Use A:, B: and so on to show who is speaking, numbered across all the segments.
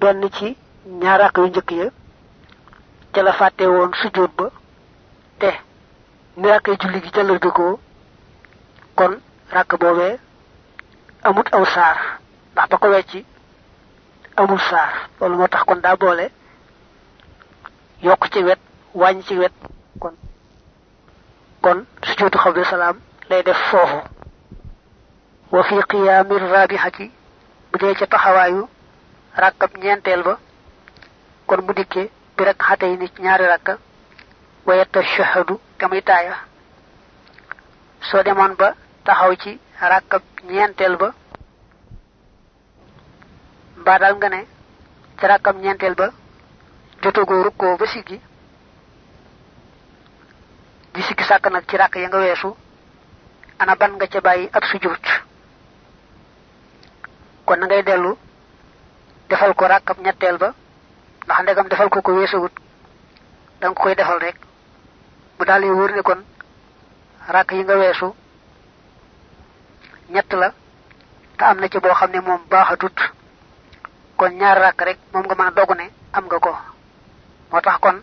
A: benn ci ñaar rakk yu njëkk ya ca la fàtte woon sujjóot ba te ni julli gi ko kon rakk boobee amut aw saar. Ndax ba ko wecci amul saar. Loolu moo kon daa boole yokk ci wet wàññ ci wet kon kon sujjóotu xabdu salaam lay def foofu. Wa fi qiyaamir raabihati bu dee ca taxawaayu rakkab ñeenteel ba. Kon mu dikkee bi rek xatay ni ñaari rakka tamay taaya soo demoon ba taxaw ci rakkab ñeenteel ba mbaa daal nga ne ci rakkab ñeenteel ba jotagoo rukkoo ba siggi di siggi sàkk nag ci rakk ya nga ana ban nga kon ngay defal ko rakkab ñetteel ba ndax ndegam defal ko ko weesugut da nga koy defal rek. Mu daal di wóor ne kon rakk yi nga weesu ñett la te am na ci boo xam ne moom baaxatut. Kon ñaar rakk rek moom nga mën a dogu ne am nga ko. Moo tax kon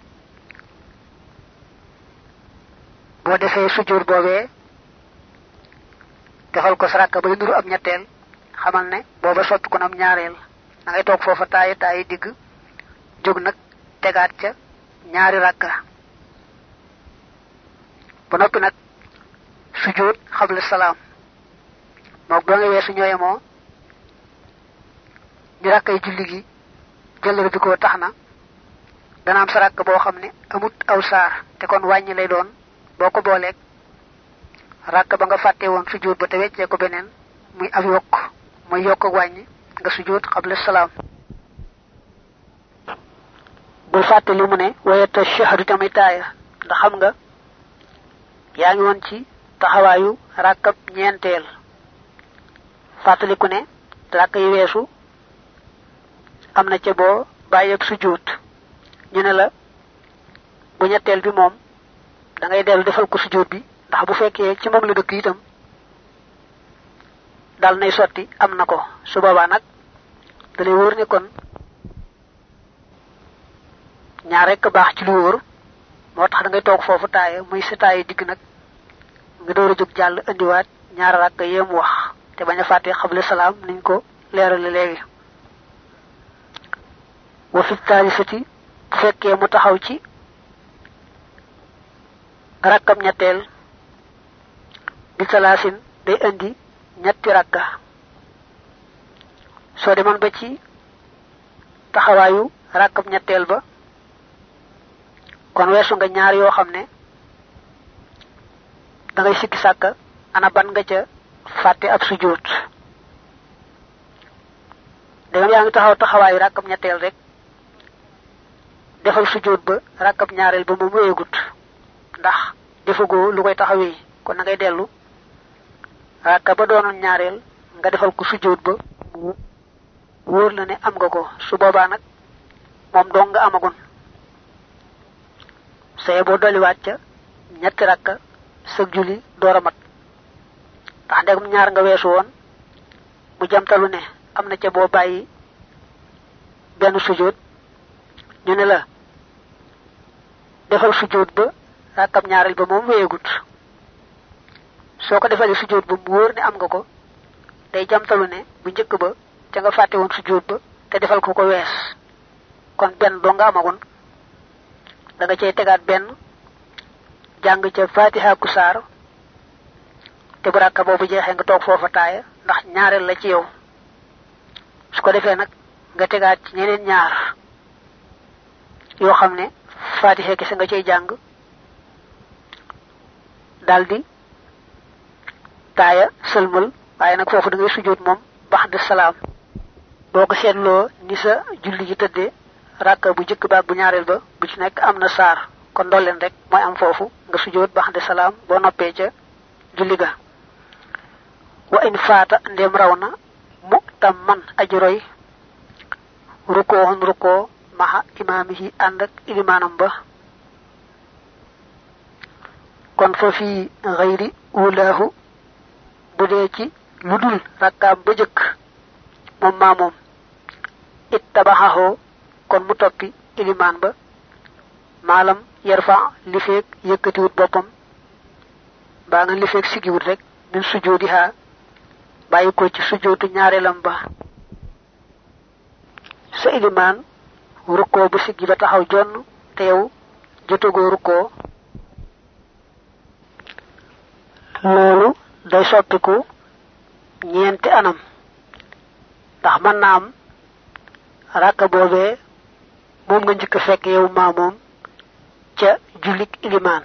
A: boo defee sujjóot boobee defal ko sa rakk ba nuru ab ñetteel xamal ne booba soppi kon am ñaareel da ngay toog foofa taayi taayi digg jóg nag tegaat ca ñaari rakka ba noppi nag sujjóot xabla salaam. Moog ba nga weesu ñooye moo ñu rakkay julli gi jëllër bi ko tax na dana am sa rakk boo xam ne amut aw saar te kon wàññi lay doon boo ko booleeg rakk ba nga fàtte woon sujjóot ba te weccee ko beneen muy ab yokk muy yokk ak wàññi nga sujjóot xabla salaam bul fàtte li mu ne wayata shahadu tamit taaya ndax xam nga yaa ngi woon ci taxawaayu rakkab ñeenteel. Ne yi sujjóot. Ñu ne la bu ñetteel bi moom da ngay dellu defal ko sujjóot bi. Ndax bu ci la dëkk itam dal nay sotti am na ko. Su boobaa nag da lay wóor ne kon ñaar rek baax ci lu wóor. Moo tax da ngay toog foofu taaye muy sa taaye digg nag nga door a jóg jàll indiwaat ñaar rakk yéem wax te bañ a fàtte xable salaam niñ ko léegi. Wa fi fekkee mu taxaw ci rakkam ñetteel bi salaasin day indi ñetti rakka. soo demoon ba ci taxawaayu rakkam ñetteel ba kon weesu nga ñaar yoo xam ne da ngay sikki sàkka ana ban nga ca fàtte ab sujjóot dégam yaa ngi taxaw taxawaayu rakkam ñetteel rek defal sujjóot ba rakkab ñaareel ba moom wéyegut ndax defagoo lu koy taxawee kon na ngay dellu rakka ba doonoon ñaareel nga defal ko sujjóot ba wóor la ne am nga ko. Su boobaa nag moom dong nga amagun. Saye boo dolliwaat ca ñetti rakka sëg julli door a mat. Ndax ndegam ñaar nga weesu woon mu jamtalu ne am na ca boo bàyyi sujjóot ñu ne la defal sujjóot ba rakkam ba wéyegut soo ko defalee sujjóot ba ne am nga ko day jamtalu ne bu njëkk ba ca nga fàtte woon sujjóot ba te defal ko ko wees. Kon benn doo nga amagoon. Da nga cay tegaat benn jàng ca fatiha ku te bu rakka boobu nga toog foofa taaya ndax ñaareel la ci yow. Su ko defee nag nga tegaat ci ñeneen ñaar fatiha kese nga cay jàng daldi taaya sëlmal waaye nag foofu da ngay sujjóot moom bax de salaam. Boo ko seetloo ni sa julli ji tëddee rakka bu jëkk baag bu ñaareel ba bu ci nekk am na saar. Kon ndolleen rek mooy am foofu nga sujjóot bax de salaam boo noppee ca julli ga. Wa in faata raw na mu tam man aji roy. Rukkoo hon rukkoo maxa imaamihi ànd ak ilimaanam ba. Kon fa fii bu dee ci lu dul rakkaam ba jëkk moom maa moom. Ittabahahu kon mu toppi iliman ba. Malam yarfa li fek wut bopam ba nga li fek wut rek min sujudiha bayiko ci sujudu ñaarelam ba. Sa bu ba taxaw jonn day soppiku ñeenti anam. Ndax man na am rakka boobee moom nga njëkk fekk yow maa ca julik ilimaan.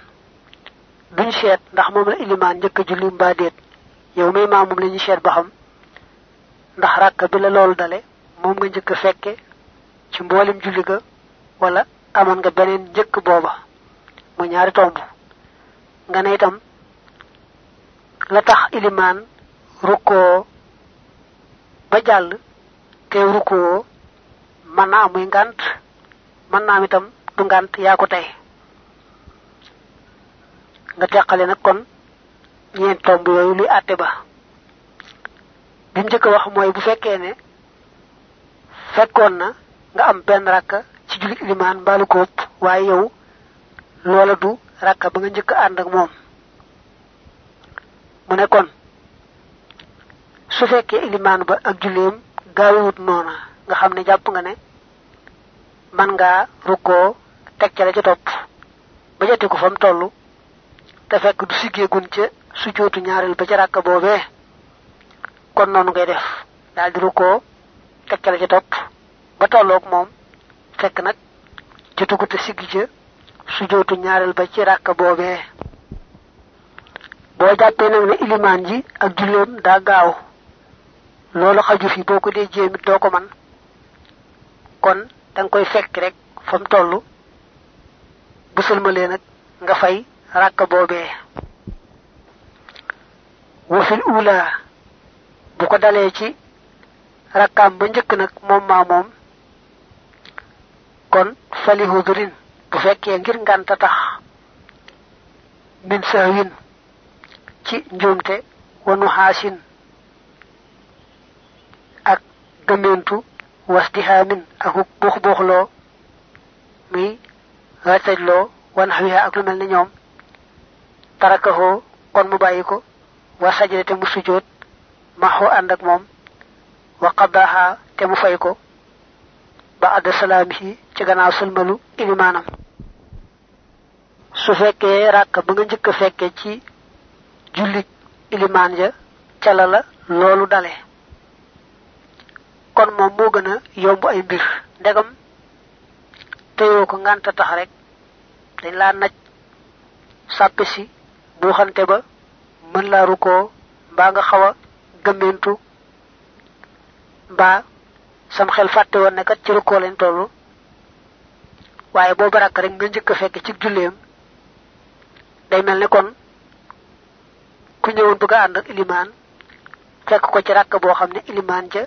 A: Duñ seet ndax moom la ilimaan njëkk julli mbaa déet. Yow may maa la ñu seet ba xam ndax bi la loolu dale moom nga njëkk fekke ci mboolem julli ga wala amoon nga beneen njëkk booba. Mu ñaari tomb. Nga ne itam la tax ilimaan rukkoo ba jàll te rukkoo man naa muy ngant man naa itam du ngant yaa ko tey. Nga teqale nag kon ñeent tomb yooyu luy àtte ba. Bi njëkk wax mooy bu fekkee ne fekkoon na nga am benn rakka ci mbaalu ko ëpp waaye yow loola du rakka ba nga njëkk ànd ak moom mu ne kon su fekkee ilimaan ba ak julleem gaawewut noona nga xam ne jàpp nga ne man ngaa rukkoo teg ca la ca topp ba jati ko fam toll te fekk du siggeegun ca su jootu ñaareel ba ca ràkk boobee kon noonu ngay def. Daal di teg ca la ca topp ba tolloog moom fekk nag jotugut a siggi ca su jootu ba ci boobee boo jàppee nag ne ilimaan ji ak julleem daa gaaw. Loolu xaju fi ko man. Kon dang koy fekk rek fam tollu bu sëlmalee nag nga fay wa fil ula bu ko dalee ci rakkaam ba kon fali hudurin bu fekkee ngir ngànta tax. Min ci njuumte wanu haasin ak gëmentu wasdihamin ak buux buuxloo muy racajloo wan xawiha ak lu mel ni ñoom. Kon mu bàyyi ko. Wa te mu sujoot maxoo ànd ak moom. Wa qadaha te mu ba adda salaamihi ci gannaaw sëlmalu ilimaanam. Su fekkee ràkk ba nga fekke ci jullit ilimaan ja ca la la loolu dale. Kon moom moo gën a yomb ay mbir. Ndegam teyoo ko ngànta tax rek dañ laa naj sàppe si buuxante ba mën laa rukoo mbaa nga xaw a gëmmentu mbaa sam xel fàtte woon ne kat ci waaye rek nga njëkk fekk ci julleem day mel kon ku ñëwoon bëgg ànd ak ilimaan. Fekk ko ci rakk boo xam ne ilimaan ja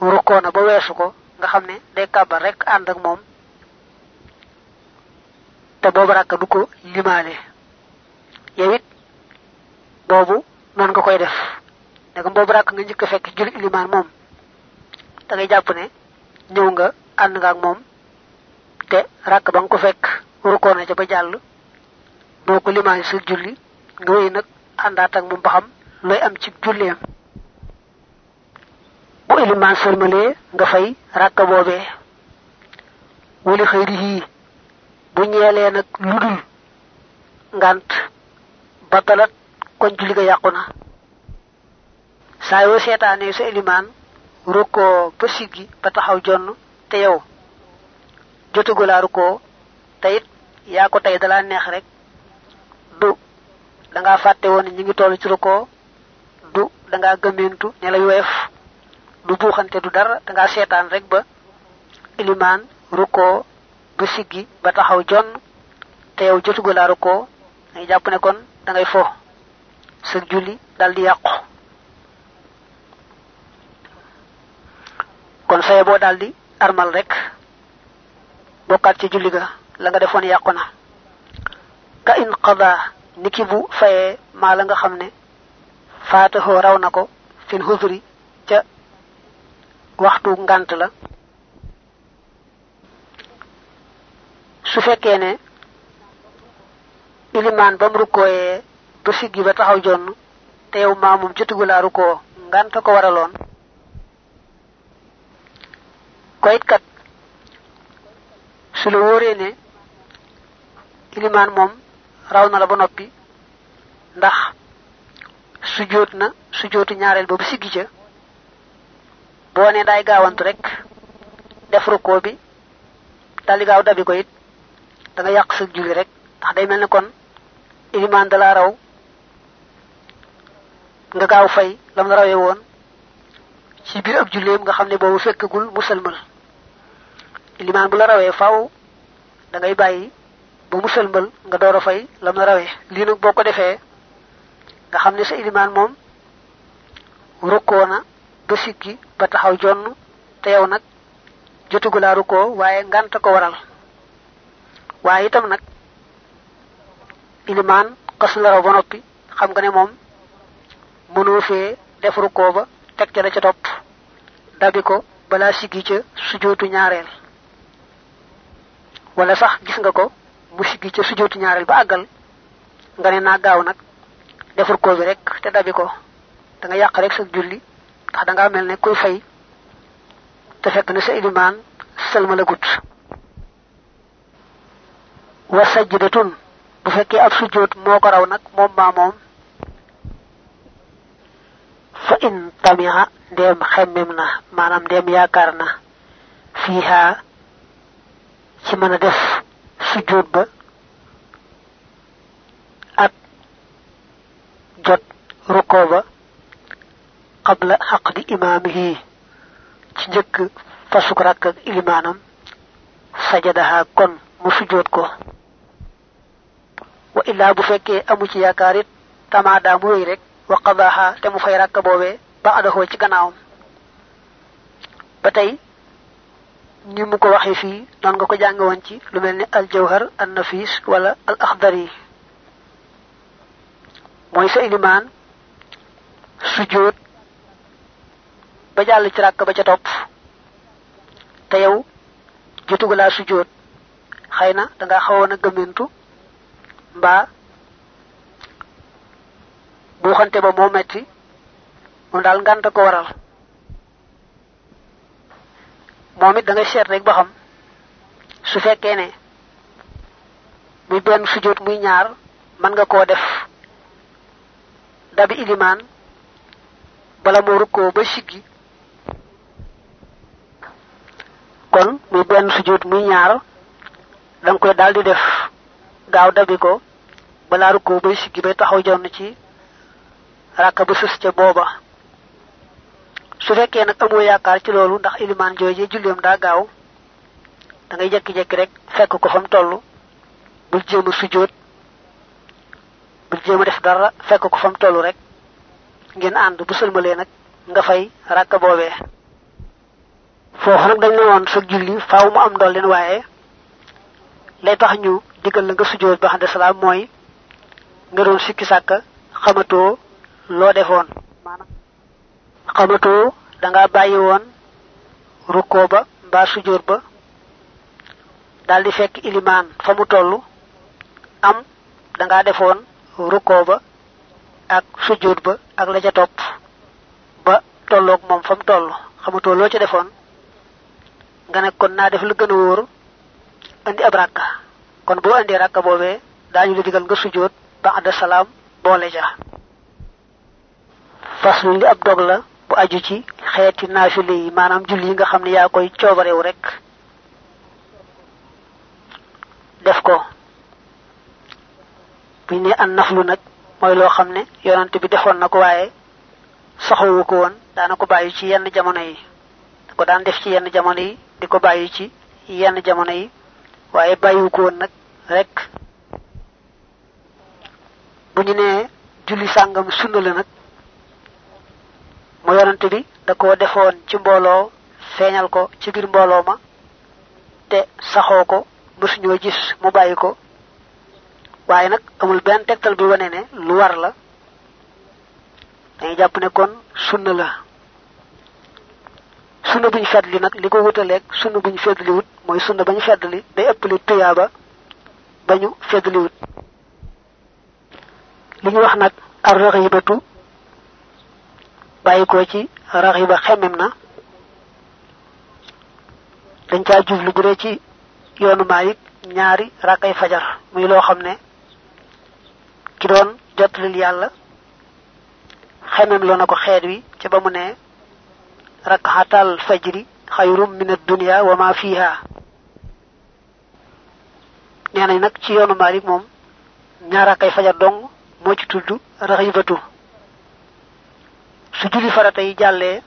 A: rukkoo na ba weesu ko nga xam ne day kàbbar rek ànd ak moom. Te boobu rakk du ko limaale. Yow it boobu nga koy def. Ndegam boobu rakk nga njëkk fekk julli ilimaan moom. Da ngay jàpp ne ñëw nga ànd nga ak moom. Te rakk ba nga ko fekk rukkoo na ca ba jàll. Boo ko limaale sa julli nga nag àndaat ak moom ba xam am ci julleem bu ilimaan sërmalee nga fay rakka boobee. Wali xëyrihi bu ñeelee nag ludul ngant batalat kon julli ga yàqu na. Saa sa ilimaan rukkoo ba siggi ba taxaw jonn te yow jotugulaa rukkoo te ko tey dalaa neex rek du da nga fàtte woon ñi ngi ci rukkoo du da nga gëmentu ne la weef du buuxante du dara da nga seetaan rek ba ilimaan rukkoo ba siggi ba taxaw jonn te yow jotugulaa rukkoo ngay jàpp ne kon da ngay fo sa julli dal di yàqu. Kon saye boo dal di armal rek bokkaat ci julli ga la nga defoon yàqu na. Ka in qada niki bu fayé mala nga xamné fatahu raw nako fin huzuri ca waxtu ngant la. Su fekkee ne ilimaan bam rukkooyee ba siggi ba taxaw jonn te yow maamum ngant ko waralon koyit kat su ne iliman moom raw na la ba noppi ndax sujjóot na sujjóotu ñaareel ba siggi ca boo ne daay gaawantu rek def rukkoo bi daldi gaaw dabi ko it da nga yàq sa julli rek ndax day mel ne kon ilimaan da laa raw nga gaaw fay lam la ci biir ak julleem nga xam ne boobu fekkagul musalmal bu la rawee faaw da ngay bàyyi ba musalmal nga door a fay lam la rawee. Lii nag boo nga xam ne sa ilimaan moom rukkoo na ba siggi ba taxaw jonn te yow nag jotugulaa rukkoo waaye ngant ko waral. Waaye itam nag ilimaan xas la raw ba xam nga ne moom mënoo fee def rukkoo ba teg ca la ca topp. Dabi ko balaa siggi ca sujootu ñaareel. Wala sax gis nga ko mu siggi ca ñaareel ba àggal nga ne naa gaaw nag def rukkoo bi rek te dabi ko. Da nga yàq rek sa julli ndax da ngaa mel ne kuy fay te fekk na sa ilimaan sëlma la gut wa sajdatun bu fekkee ab moo ko raw nag moom maa moom. Fa in tamiha ndeem xemmem na maanaam ndeem yaakaar na fiiha ci mën a def sujjóot ba? Ak jot rukkoo ba? Qabla xaqdi imaamihi ci njëkk fasuk rakk ak ilimaanam sajadaha kon mu sujjóot ko. Wa illaa bu fekkee amu ci yaakaar it tamaada mu wéy rek wa qadaha te mu fay rakk boobee ba adaxoo ci gannaawam. Ba tey ni mu ko waxee fii noon nga ko jànge woon ci lu mel ni al jawhar an nafis wala al axdari mooy sa ilimaan sujjóot ba jàll ci ràkk ba ca topp. Te yow jotugalaa sujjóot xëy na danga xawoon a gëmmentu mbaa buuxante ba moo metti moom daal ngànt ko waral moom it da ngay seet rek ba xam su fekkee ne muy benn sujjóot muy ñaar mën nga koo def dabi ilimaan bala moo rukkoo ba kon muy benn sujjóot muy ñaar da nga koy daal di def gaaw dabi ko balaa rukkoo bay siggi bay taxaw jonn ci ràkka ba sës ca booba su fekkee nag amoo yaakaar ci loolu ndax ilimaan jooje julleem daa gaaw da ngay jekki-jekki rek fekk ko fa mu toll. Bul jéem a sujjóot bul jéem a def dara fekk ko fa mu toll rek. Ngeen ànd bu sëlmalee nag nga fay ràkka boobee. Foofu nag dañ ne woon sa julli faaw mu am ndolleen waaye lay tax ñu digal la nga ba xam salaam mooy nga sikki sàkka xamatoo loo defoon. Maanaam xamatoo danga bàyyi woon rukkoo ba mbaa sujjóot ba daldi fekk ilimaan fa mu toll am danga defoon rukkoo ba ak sujjóot ba ak la ca topp ba tolloog moom fa mu toll. Xamatoo ca defoon? Nga ne kon naa def lu gën a wóor andi ab ràkka kon boo andi ràkka boobee daañu la digal nga sujjóot ba àdda salaam boole ja faslu li ab dog bu aju ci xeeti naafile yi maanaam julli yi nga xam ne yaa koy coobarewu rek. Def ko. Buñ ne an naflu nag mooy loo xam ne bi ko ci yenn jamono yi. Ko def ci yenn jamono yi di ko ci yenn jamono yi ko rek. Bu ñu nee julli sunna la mu yonante bi da ko defoon ci mbooloo feeñal ko ci biir mbooloo ma te saxoo ko mësuñoo gis mu amul benn tegtal bi wane ne lu war la. Dañuy jàpp ne kon sunna la. Sunna buñ feddli nag li ko wutaleeg sunna buñ feddli wut mooy sunna day bañu ñu wax ar raxibatu bàyyi ko ci raxiba xemem na. Dañ caa jublu bu dee ci yoonu maalik ñaari rakkay fajar muy loo xam ne ki doon jottalil yàlla xemem loo na ko wi ca ba mu ne rakhatal fajri xayrum min ad-dunya wa ma fiha nee nag ci yoonu malik moom ñaara kay fajar dong moo ci tudd raxibatu su julli farata yi jàllee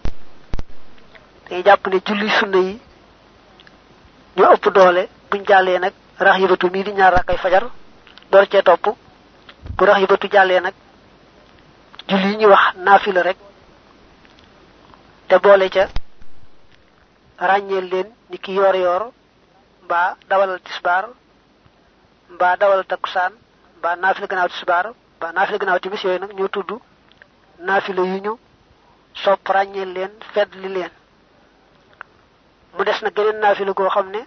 A: day jàpp ne julli sunna yi ñu ëpp doole. Buñ jàllee nag raxibatu mii di ñaar kay fajar door cee topp. Bu raxibatu jàllee nag julli ñi wax naafila rek te boole ca ràññeel leen ni ki yor yor mbaa dawalal tisbaar mbaa dawal takkusaan mbaa naafila gannaaw tisbaar mbaa naafila gannaaw timis yooyu nag ñoo tudd naafila yu ñu sopp ràññeel leen fedd li leen. Mu des na geneen naafila goo xam ne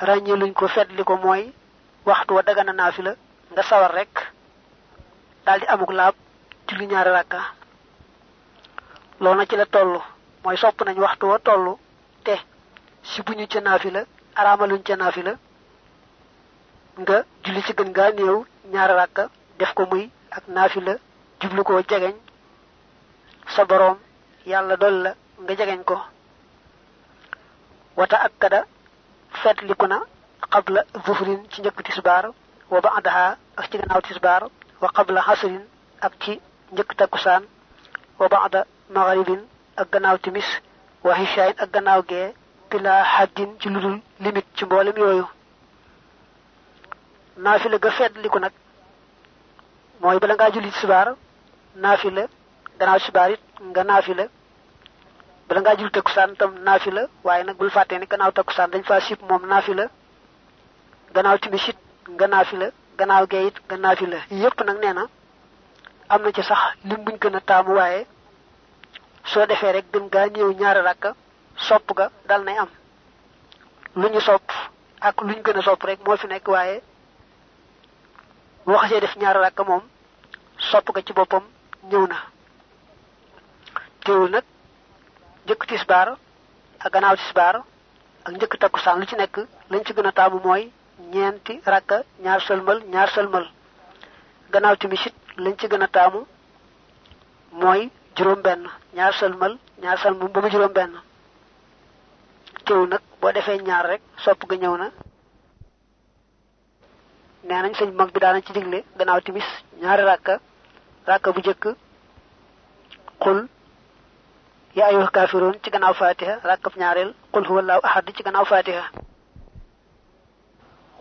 A: ràññeeluñ ko fedd li ko mooy waxtu wa dagana naafila nga sawar rek daldi amuk laab julli ñaari rakka. Loolu na ci la toll mooy sopp nañ waxtu wa toll te si buñu ca naafila araamaluñ ca naafila nga julli ci gën ngaa néew ñaari rakka def ko muy ak naafila jublu ko jegeñ sa boroom yàlla dol la nga jegeñ ko wata akkada fetliku na qabla zuhrin ci njëkk tisbaar wa ba'daha ak ci gannaaw tisbaar wa qabla hasrin ak ci njëkk takkusaan wa ba'da maghribin ak gannaaw timis wa hishain ak gannaaw gee bila haddin ci ludul limit ci mboolem yooyu naafila ga feddliku nag bala ngaa julli tisbaar naafila gannaaw tisbaar it nga naafila. Bala ngaa julli takkusaan tam naafila waaye nag bul fàttee ni gannaaw takkusaan dañ faa sib moom naafila. Gannaaw timis it nga naafila. Gannaaw gee it nga naafila. Yépp nag nee na am na ci sax lim buñ gën a taamu waaye soo defee rek gaa néew ñaari rakka sopp ga dal nay am. Lu ñu sopp ak ñu gën a sopp rek moo fi waaye boo xasee def ñaari rakka moom sopp ga ci boppam ñëw na teewul nag njëkk tisbaar ak gannaaw tisbaar ak njëkk takkusaan lu ci nekk lañ ci gën a taamu mooy ñeenti rakka ñaar sëlmal ñaar sëlmal. Gannaaw timis it lañ ci gën a taamu mooy juróom benn ñaar sëlmal ñaar sëlmal ba mu juróom benn teewul nag boo defee ñaar rek sopp ga ñëw na. Nee nañ sëñ mag bi daana ci digle gannaaw timis ñaari rakka rakka bu jëkk xul ya ayyuha kaafiruun ci gannaaw fatiha rakkab ñaareel qul huwallahu ahad ci gannaaw fatiha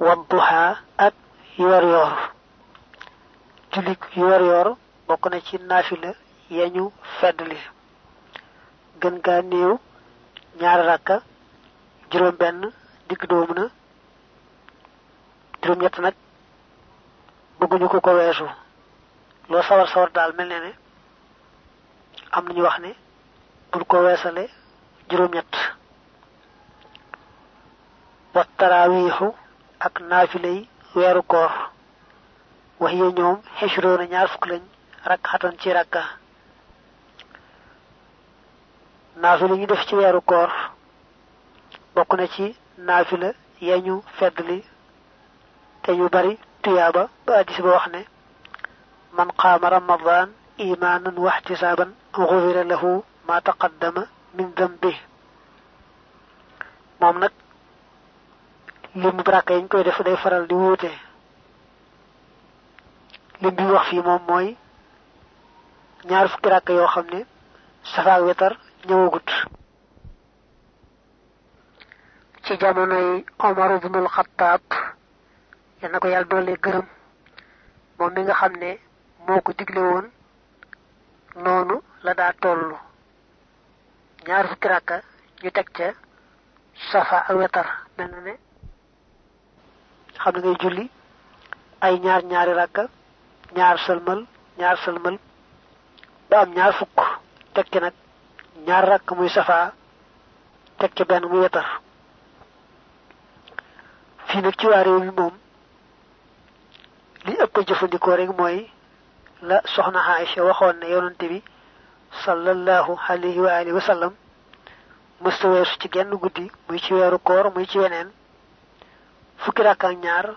A: wadduha ak yor yor julik yor yor bokk na ci naafila yañu feddli gën gaa néew ñaari rakka juróom benn digg doomu na. Juróom ñett nag bëgguñu ko ko weesu bul ko weesale juróom ñett wa taraawiixu ak naafilay weeru koor. Wax yee ñoom xesroona ñaar fukk lañ rakk xatan ci rakka. Naafila ñu def ci weeru koor bokk na ci naafila fedd li te ñu bari tuyaaba ba addis ba wax ne man qaama ramadan imaanan waxtisaaban xufira lahu ma taqaddama min dambi moom nag lim bi rakka yiñ koy def day faral di wuute. lim bi wax fii moom mooy ñaar fukki rakka yoo xam ne safaak wetar ñëwagut. ci jamonoy Omar ibnul Xattaab yal na ko yàlla doole gërëm. moom mi nga xam ne moo ko digle woon noonu la daa tollu ñaar fukki rakka ñu teg ca safa ak wetar. Mel ne xam ngay julli ay ñaar ñaari rakka ñaar sëlmal ñaar sëlmal ba am ñaar fukk. Teg ci nag ñaar rakk muy safa teg ci benn muy wetar. Fii nag ci waa réew mi moom ko jëfandikoo rek mooy la soxna Aïcha waxoon ne yonante bi sallallahu alayhi wa alihi wa sallam mësta ci genn guddi muy ci weeru koor muy ci weneen fukki rakk ñaar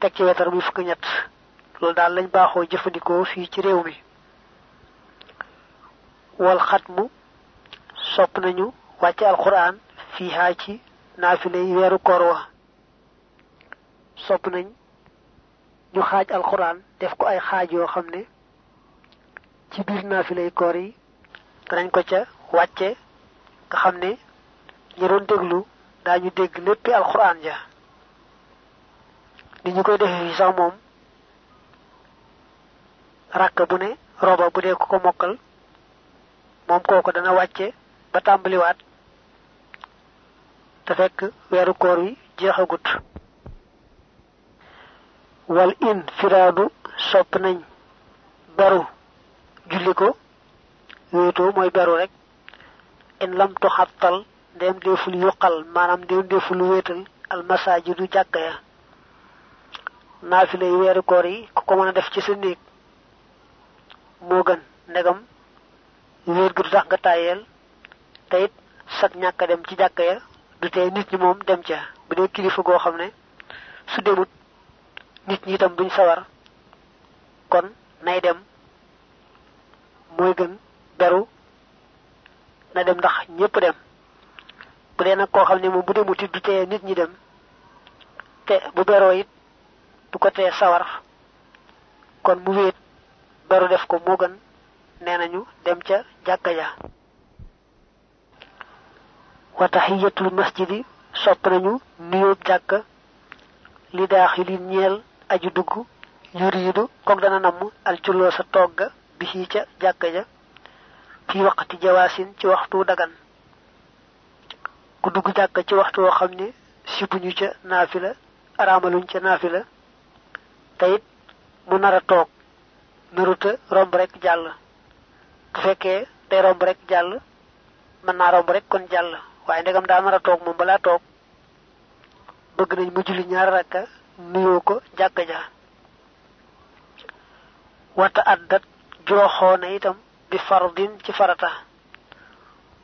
A: teg ci wetar muy fukki ñett. Loolu daal lañ baaxoo jëfandikoo fii ci réew mi. Wal xatmu sopp nañu wàcc alquran fii haa ci naafile yi weeru koor wa. Sopp nañ ñu xaaj alquran def ko ay xaaj yoo xam ne ci biir naafilay koor yi danañ ko ca wàcce nga xam ne ñi doon déglu daañu dégg alquran ja. Ni ñu koy sax moom rakk bu ne roba bu dee ku ko mokkal moom kooku dana wàcce ba tàmbaliwaat te fekk weeru koor wi jeexagut. Wal in firaadu sopp beru julli ko wéetoo mooy beru rek. In lam tuxattal ndem deful yuqal maanaam ndem deful wéetal almasaajidu jàkka ya. Naafile yi weeru koor yi ku ko mën a def ci sa néeg moo gën. Ndegam wéer gi du tax nga tàyyeel te it sag dem ci ya du nit ñi dem bu kilifa su nit ñi duñ sawar. Kon nay dem mooy gën beru na dem ndax ñépp dem. Bu dee nag koo xam moom bu nit ñi dem te bu beroo it du ko tee sawar. Kon mu wéet beru def ko moo gën nee nañu dem ca jàkka ja. Wa tahiyatul masjidi sopp nañu nuyoob jàkka. Li daaxili ñeel aju dugg dana namm al sa togga bi ci ca jàkka ja. Fi waqti jawaasin ci waxtu dagan. Ku dugg jàkka ci waxtu woo xam ne sibuñu ca naafila araamaluñ ca naafila. Te it mu nar a toog naruta romb rek jàll. Bu fekkee day romb rek jàll mën naa romb rek kon jàll. Waaye ndegam daa nar a toog moom balaa toog bëgg nañ mu julli ñaar rakka nuyoo ko jàkka ja. Wata addat jooxoo na itam bi fardin ci farata.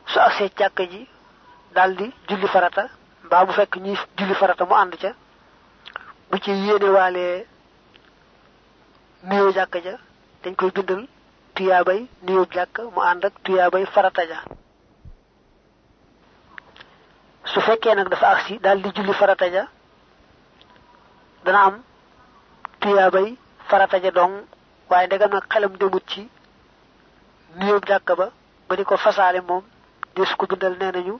A: Su agsee jàkka ji daldi julli farata mbaa bu fekk ñuy julli farata mu ànd ca. Bu ci yéene waalee nuyoo jàkka ja dañ koy bindal tuyaabay nuyoo jàkk mu ànd ak tuyaabay farata ja. Su fekkee nag dafa agsi daal di julli farata ja dana am tuyaabay farata ja dong waaye ndegam nag xelam demut ci nuyoob jàkka ba ba di ko fasaale moom des ko bindal nee nañu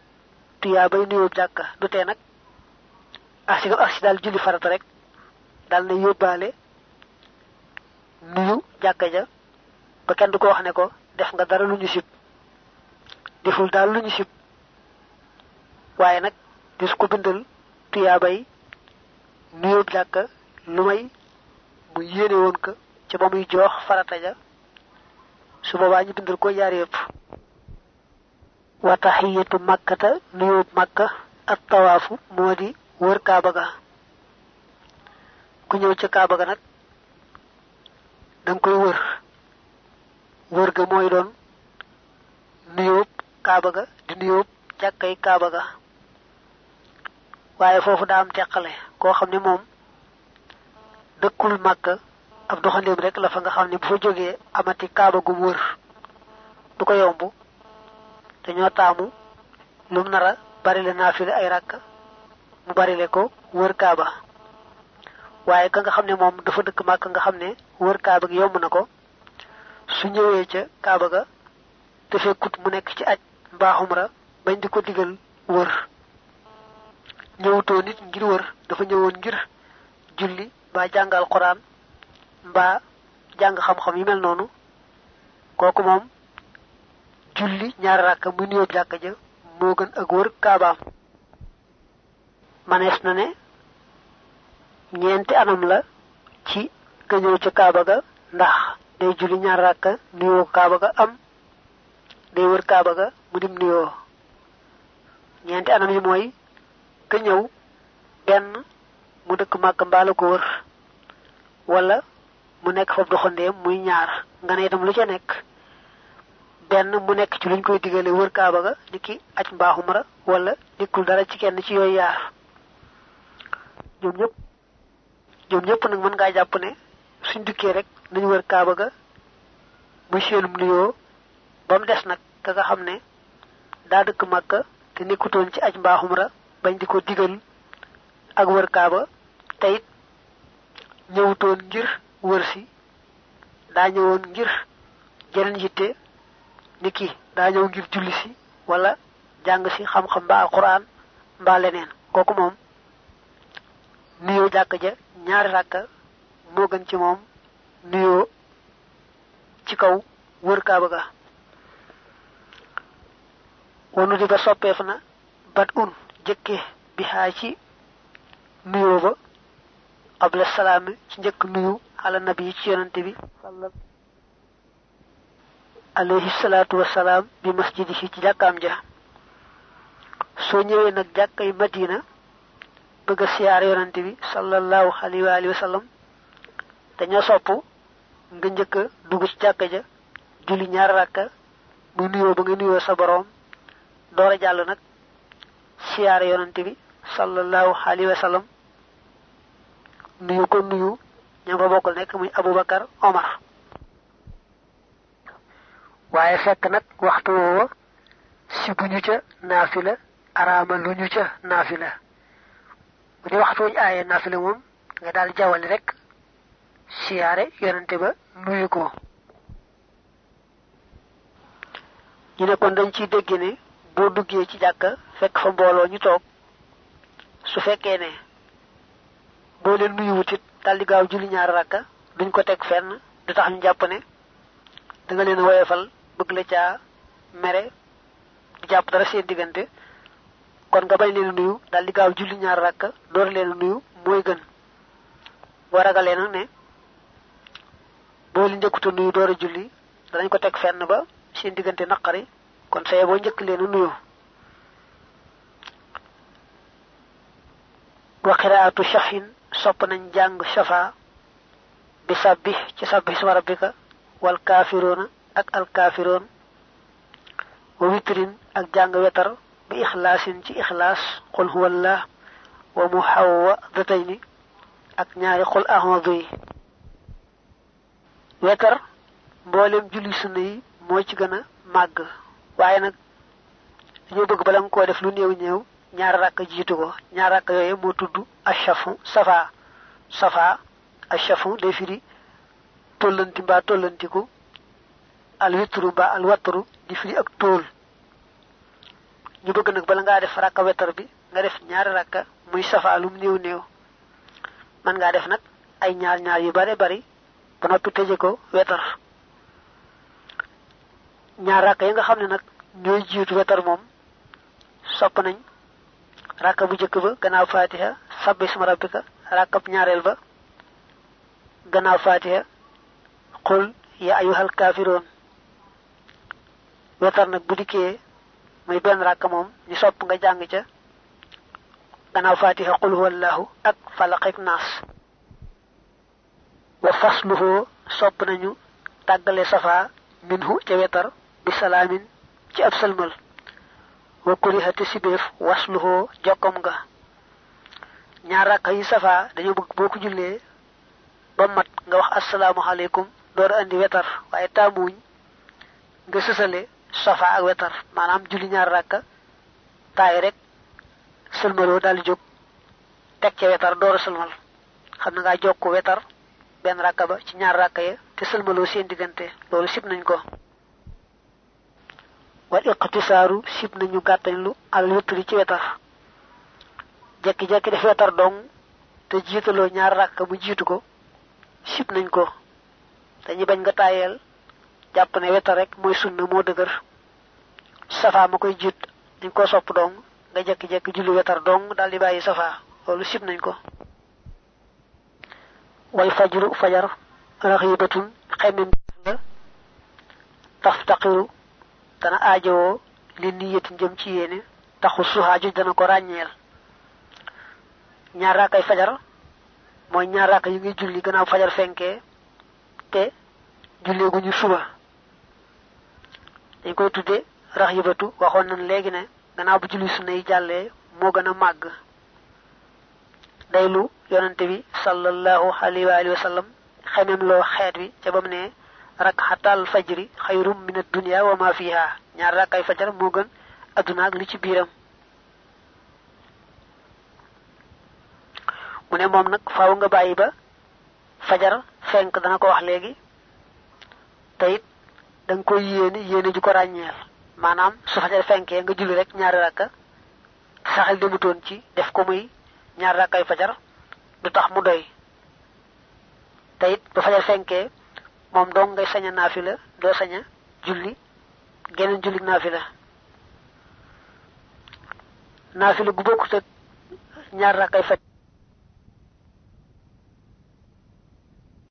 A: tuyaabay nuyoob jàkka. Du tee nag agsi nga agsi daal julli farata rek daal na yóbbaale nuyu jàkka ja ba kenn du ko wax ne ko def nga dara lu ñu sib deful daal lu ñu sib. Waaye nag ko bindal tuyaabay nuyoob jàkka lu may mu yéene woon ca ba muy joox farata ja su boobaa ñu bindal ko yaar yëpp. Wa taxiyatu màkkata nuyoob màkka ak tawaafu moo di wër kaaba ga. Ku ñëw ca kaaba ga nag danga koy wër. Wër ga mooy doon nuyoob kaaba ga di nuyoob jàkkay kaaba ga. Waaye foofu daa am teqale koo xam ne moom dëkkul màkka ab doxandéem rek la fa nga xam bu fa jógee amati kaaba gu wër du ko yomb. Dañoo taamu lum nara bari le naafile ay rakk mu bari le ko wër kaaba. Waaye ka nga xam ne moom dafa dëkk màkk nga xam ne wër kaaba gi yomb su kaaba ga te fekkut mu nekk ci aj ra bañ di ko digal wër. Nit ngir wër dafa ngir julli xoraan mbaa jàng xam-xam yu mel noonu kooku moom julli ñaari rakka mu nuyoo jàkka ja moo gën ak wër kaabaam manees na ne ñeenti anam la ci ca kaaba ga ndax day julli ñaar rakka nuyoo kaaba ga am day wër kaaba ga mu dim nuyoo. Ñeenti anam yi mooy ka ñëw benn mu dëkk ko wër wala mu nekk foofu doxandeem muy ñaar. Nga ne itam lu ca nekk benn mu nekk ci luñ koy digale wër kaaba ga niki aj mbaaxum ra wala nekkul dara ci kenn ci yooyu yaar. Ñoom ñëpp ñoom ñëpp nag mën ngaa jàpp ne suñ dukkee rek nañu wër kaaba ga seenum nuyoo. Ba mu des nag ka nga xam ne daa dëkk màkka te nekkutoon ci aj mbaaxum ra bañ di ko digal ak wër kaaba ñëwutoon ngir wër si daa ñëwoon ngir jeneen yitte niki daa ñëw ngir julli si wala jàng si xam-xam ba alquran mbaa leneen. Kooku moom nuyoo jàkk ja ñaari ràkka moo gën ci moom nuyoo ci kaw wër kaaba ga. Wonu di ba soppeef na bat un jëkke bi xaa ci nuyoo ba ci njëkk nuyu ala nabi ci yonante bi alayhi salatu wassalam bi masjidihi ci jàkkaam ja. Soo ñëwee nag jàkkay madina bëgg siyaar yonante bi sallallahu alayhi wa alihi wa sallam dañoo sopp nga a dugg ci jàkka ja julli ñaar rakka muy nuyoo ba nga nuyoo sa borom nag siyaar yonante bi sallallahu alayhi wa sallam nuyu ko nuyu ña fa bokkal nekk muy abubakar omar. Waaye fekk nag waxtu woowa si buñu ca naafila araama lu ñu ca naafila. Bu dee waxtu wuñ aaye naafila moom nga daal jawali rek siyaare yonante ba nuyu ko. Ñu ne kon dañ ciy dégg ne boo duggee ci jàkka fekk fa mbooloo ñu su leen nuyu wutit dal di gaaw julli ñaar rakka duñ ko teg fenn du tax ñu jàpp ne da nga leen woyefal bëgg la caa mere di jàpp dara seen diggante. Kon nga bañ leen nuyu dal di gaaw julli ñaar rakka door leen nuyu mooy gën. Boo ragalee nag ne boo li njëkkuta nuyu door a julli danañ ko teg fenn ba seen diggante naqari kon saye boo njëkk leen nuyu wa qiraatu shahin sopp nañ jàng shafa bi sabbi ci sabbi isma rabbika wal kafiruna ak al kafirun wa witrin ak jàng wetar bi ikhlasin ci ikhlas qul huwallah wa ak ñaari qul a'udhu. Yi wetar mboolem julli sunna yi moo ci gën a màgg. Waaye nag bëgg def lu ñaar rakk jiitu ko ñaar rakk yooyu moo tudd ashafu safa safa ashafu day firi tollanti mbaa tollantiku al witru mbaa al watru di firi ak tool ñu bëgg nag bala ngaa def rakka wetar bi nga def ñaari rakka muy safa néew man ngaa def nag ay ñaar ñaar yu bare bari ba noppi tëje ko wetar. Ñaar rakka yi nga xam ne nag ñooy jiitu wetar moom sopp nañ rakka bu jëkk ba gannaaw fatiha sabbi isma rabbika rakkab ñaareel ba gannaaw fatiha qul ya ayyuhal kaafiroon wetar nag bu dikkee muy benn rakka moom ñu sopp nga jàng ca gannaaw fatiha qul ak falaq ak naas. Wa fasluhu sopp nañu tàggale safa minhu ca wetar bi salaamin ci ab salmal wa kuriha te sibeef wasluhu jokkom nga. Ñaar rakka safa dañu bëgg boo ko jullee ba mat nga wax assalaamu alaykum door andi wetar waaye taamuñ nga sësale safa ak wetar. Maanaam julli ñaar rakka taay rek sëlmaloo daal jóg teg ca wetar door sëlmal. Xam na ngaa jokk wetar benn rakka ba ci ñaar rakka ya te sëlmaloo seen diggante loolu sib nañ ko wal iqtisaaru sib nañu gàttañlu al witri ci wetar jekki-jekki def wetar dong te jiitaloo ñaar rakka mu jiitu ko sib nañ ko. Dañuy bañ nga tayel jàpp ne wetar rek mooy sunna moo dëgër. Safa ma koy jiit dañ ko sopp dong nga jekki-jekki julli wetar dong daal di bàyyi safa loolu sib nañ ko. Wal fajru fajar raxibatun xemem la taftaqiru dana aajowoo li niyati jëm ci yéene taxu suhaaju dana ko ràññeel. Ñaar raakay fajar mooy ñaar rakk yi ngay julli gannaaw fajar fenkee te julleeguñu suba. Dañ koy tudde rax yëbatu waxoon nañ léegi ne gannaaw bu julli sunna yi jàllee moo gën a màgg. Daylu yonante bi sallallahu alayhi wa sallam xemem loo xeet ca bam rakhatal fajri khayrum min ad-dunya wa ma fiha. Ñaar rakay fajar mo gën aduna ak li ci biiram. Mu ne moom nag faaw nga bàyyi ba fajar fenk dana ko wax léegi. Te it da nga koy yéene yéene ju ko ràññeel. Maanaam su fajar fenkee nga julli rek ñaari rakka. Saxal demutoon ci def ko muy ñaar rakkay fajar. Du tax mu doy. Te it ba fajar fenkee moom dong ngay saña naafila doo saña julli geneen julli naafila. Naafila gu bokkut ak ñaar rakkay fajar